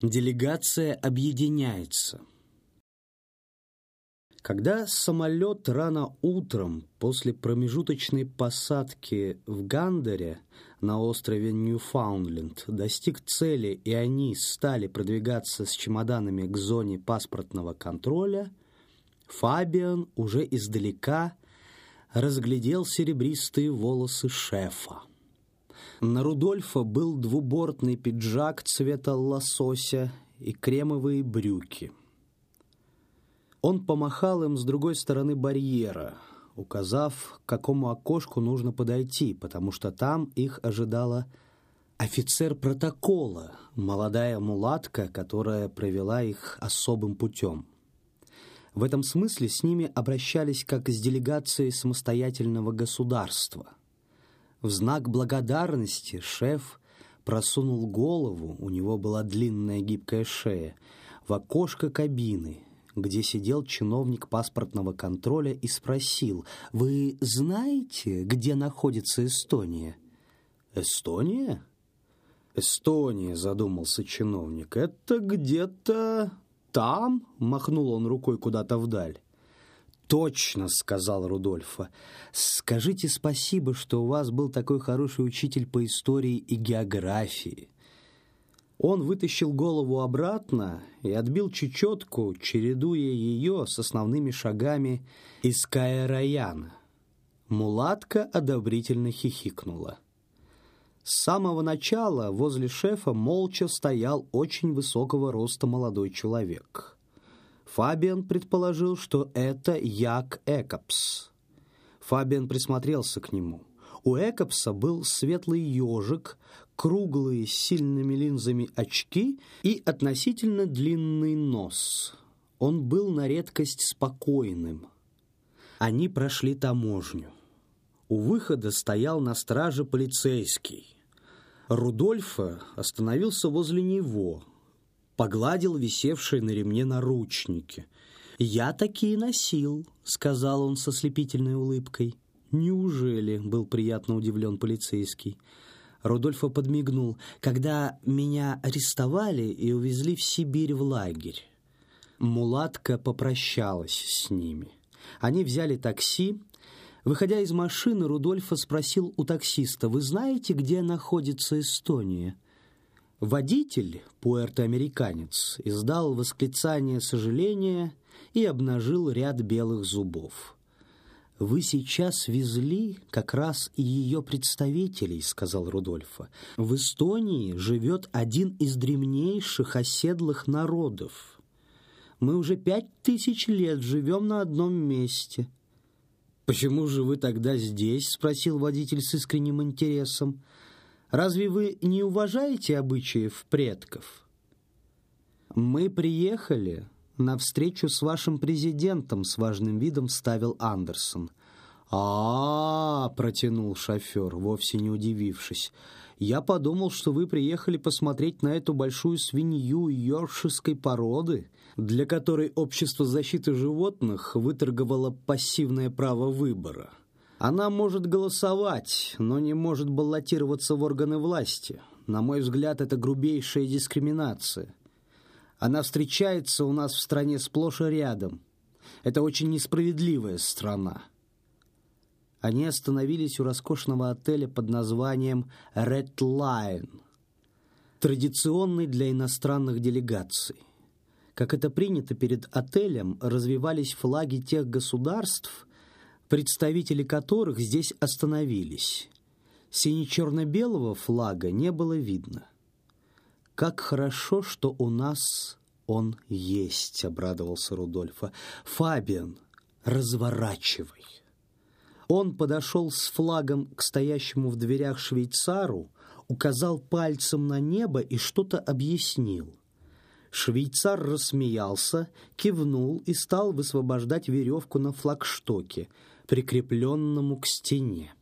Делегация объединяется. Когда самолет рано утром после промежуточной посадки в Гандере на острове Ньюфаундленд достиг цели и они стали продвигаться с чемоданами к зоне паспортного контроля, Фабиан уже издалека разглядел серебристые волосы шефа. На Рудольфа был двубортный пиджак цвета лосося и кремовые брюки. Он помахал им с другой стороны барьера, указав, к какому окошку нужно подойти, потому что там их ожидала офицер протокола, молодая мулатка, которая провела их особым путем. В этом смысле с ними обращались как с делегацией самостоятельного государства – в знак благодарности шеф просунул голову, у него была длинная гибкая шея, в окошко кабины, где сидел чиновник паспортного контроля и спросил, «Вы знаете, где находится Эстония?» «Эстония?» «Эстония», — задумался чиновник, — «это где-то там?» — махнул он рукой куда-то вдаль. «Точно», — сказал Рудольфа. «Скажите спасибо, что у вас был такой хороший учитель по истории и географии». Он вытащил голову обратно и отбил чечетку, чередуя ее с основными шагами из Каэраяна. Мулатка одобрительно хихикнула. С самого начала возле шефа молча стоял очень высокого роста молодой человек — Фабиан предположил, что это Як Экопс. Фабиан присмотрелся к нему. У Экопса был светлый ежик, круглые с сильными линзами очки и относительно длинный нос. Он был на редкость спокойным. Они прошли таможню. У выхода стоял на страже полицейский. Рудольфа остановился возле него – погладил висевшие на ремне наручники. «Я такие носил», — сказал он со слепительной улыбкой. «Неужели?» — был приятно удивлен полицейский. Рудольфа подмигнул. «Когда меня арестовали и увезли в Сибирь в лагерь». Мулатка попрощалась с ними. Они взяли такси. Выходя из машины, Рудольфа спросил у таксиста, «Вы знаете, где находится Эстония?» Водитель, пуэртоамериканец, издал восклицание сожаления и обнажил ряд белых зубов. «Вы сейчас везли как раз и ее представителей», — сказал Рудольфа. «В Эстонии живет один из древнейших оседлых народов. Мы уже пять тысяч лет живем на одном месте». «Почему же вы тогда здесь?» — спросил водитель с искренним интересом. Разве вы не уважаете обычаев предков? Мы приехали на встречу с вашим президентом, с важным видом ставил Андерсон. А, -а, -а протянул шофер, вовсе не удивившись. Я подумал, что вы приехали посмотреть на эту большую свинью йоркширской породы, для которой общество защиты животных выторговало пассивное право выбора. Она может голосовать, но не может баллотироваться в органы власти. На мой взгляд, это грубейшая дискриминация. Она встречается у нас в стране сплошь и рядом. Это очень несправедливая страна. Они остановились у роскошного отеля под названием «Red Line», традиционный для иностранных делегаций. Как это принято перед отелем, развивались флаги тех государств, представители которых здесь остановились. Сине-черно-белого флага не было видно. «Как хорошо, что у нас он есть», — обрадовался Рудольфа. «Фабиан, разворачивай». Он подошел с флагом к стоящему в дверях швейцару, указал пальцем на небо и что-то объяснил. Швейцар рассмеялся, кивнул и стал высвобождать веревку на флагштоке — прикрепленному к стене.